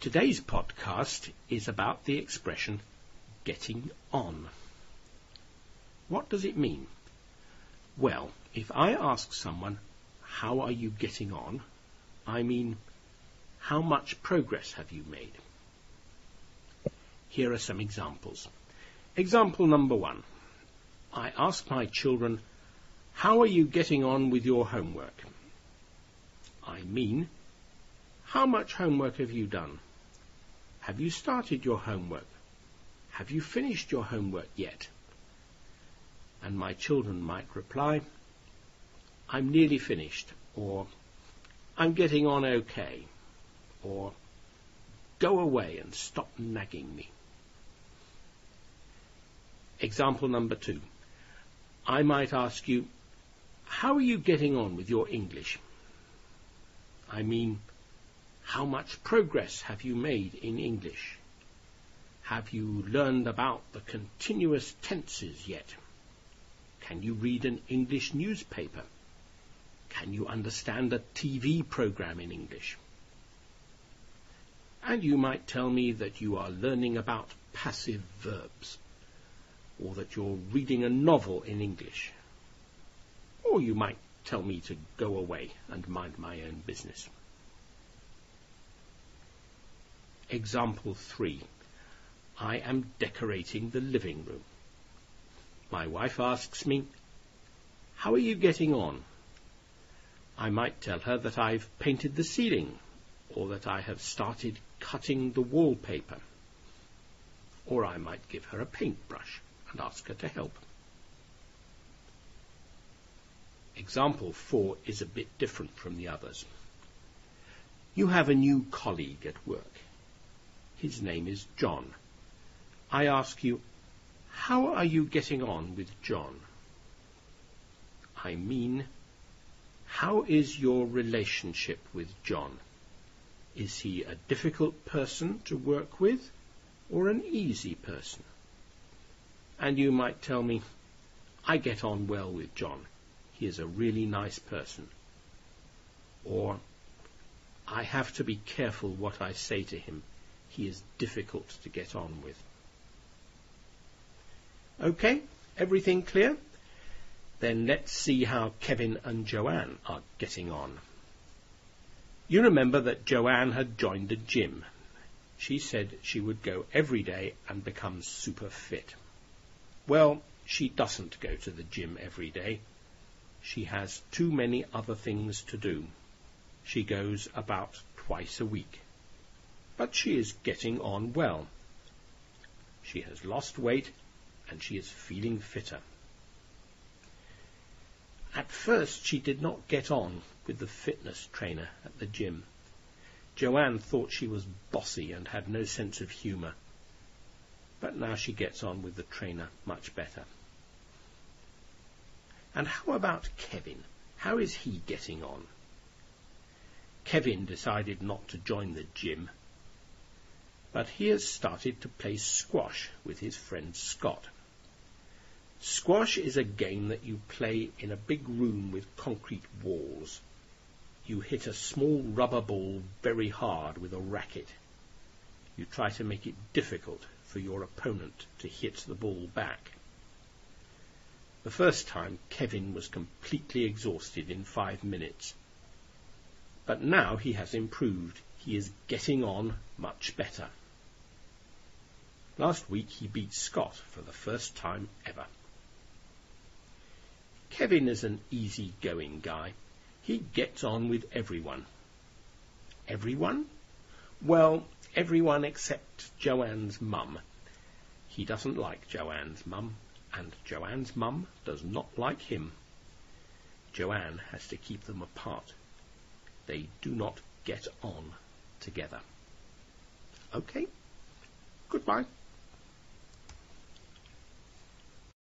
Today's podcast is about the expression getting on. What does it mean? Well, if I ask someone, how are you getting on? I mean, how much progress have you made? Here are some examples. Example number one. I ask my children, how are you getting on with your homework? I mean, how much homework have you done? Have you started your homework? Have you finished your homework yet? And my children might reply, I'm nearly finished, or I'm getting on okay, or go away and stop nagging me. Example number two. I might ask you, how are you getting on with your English? I mean, how much progress have you made in English? Have you learned about the continuous tenses yet? Can you read an English newspaper? Can you understand a TV program in English? And you might tell me that you are learning about passive verbs, or that you're reading a novel in English. Or you might tell me to go away and mind my own business. Example 3. I am decorating the living room. My wife asks me, How are you getting on? I might tell her that I've painted the ceiling, or that I have started cutting the wallpaper. Or I might give her a paintbrush and ask her to help. Example 4 is a bit different from the others. You have a new colleague at work. His name is John. I ask you, how are you getting on with John? I mean, how is your relationship with John? Is he a difficult person to work with or an easy person? And you might tell me, I get on well with John. He is a really nice person. Or, I have to be careful what I say to him. He is difficult to get on with. Okay, everything clear? Then let's see how Kevin and Joanne are getting on. You remember that Joanne had joined a gym. She said she would go every day and become super fit. Well, she doesn't go to the gym every day. She has too many other things to do. She goes about twice a week. But she is getting on well. She has lost weight and she is feeling fitter. At first she did not get on with the fitness trainer at the gym. Joanne thought she was bossy and had no sense of humour but now she gets on with the trainer much better. And how about Kevin? How is he getting on? Kevin decided not to join the gym, but he has started to play squash with his friend Scott. Squash is a game that you play in a big room with concrete walls. You hit a small rubber ball very hard with a racket. You try to make it difficult for your opponent to hit the ball back. The first time, Kevin was completely exhausted in five minutes. But now he has improved. He is getting on much better. Last week he beat Scott for the first time ever. Kevin is an easy-going guy. He gets on with everyone. Everyone? Well, everyone except Joanne's mum. He doesn't like Joanne's mum, and Joanne's mum does not like him. Joanne has to keep them apart. They do not get on together. Okay? Goodbye.